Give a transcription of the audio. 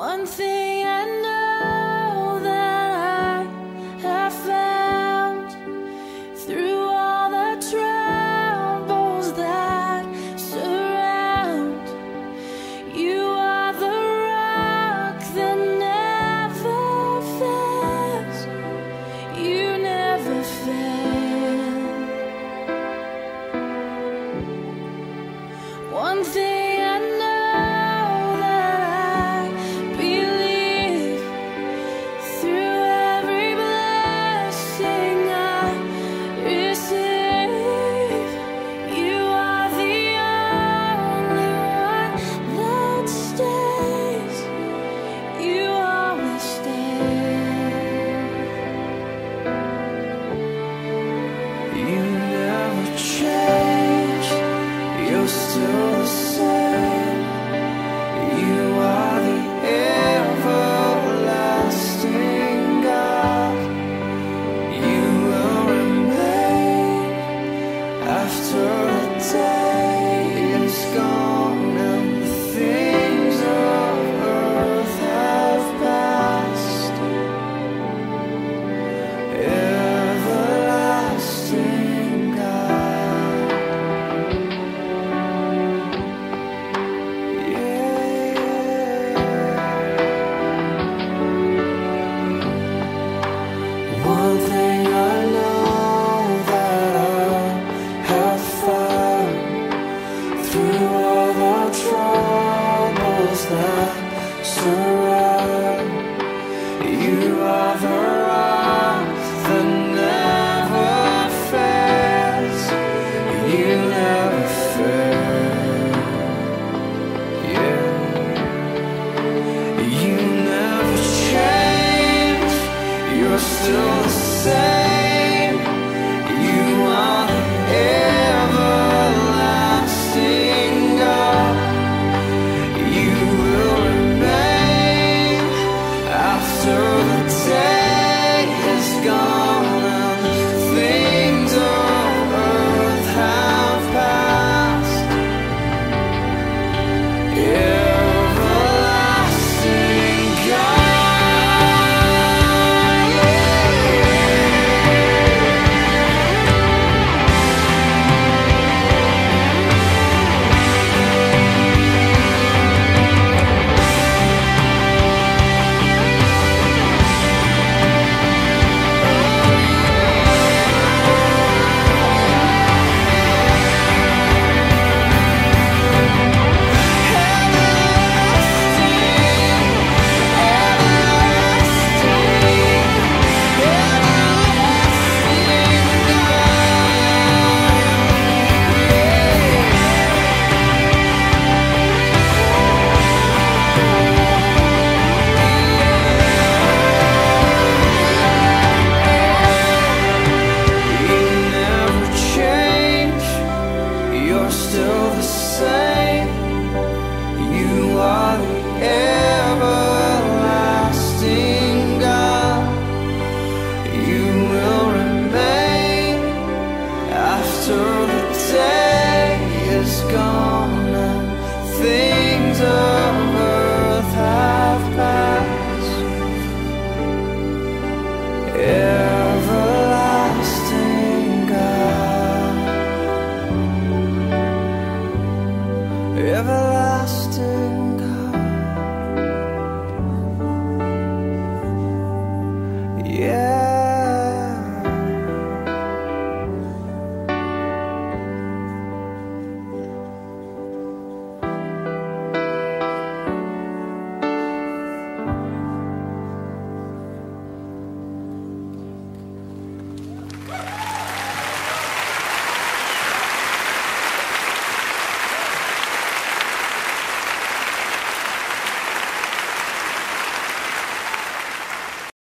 One thing I know that I have found through all the troubles that surround you are the rock that never fails. You never fail. One thing. You never changed, you're still the same. You are the everlasting God. You will remain after the day. are still the same.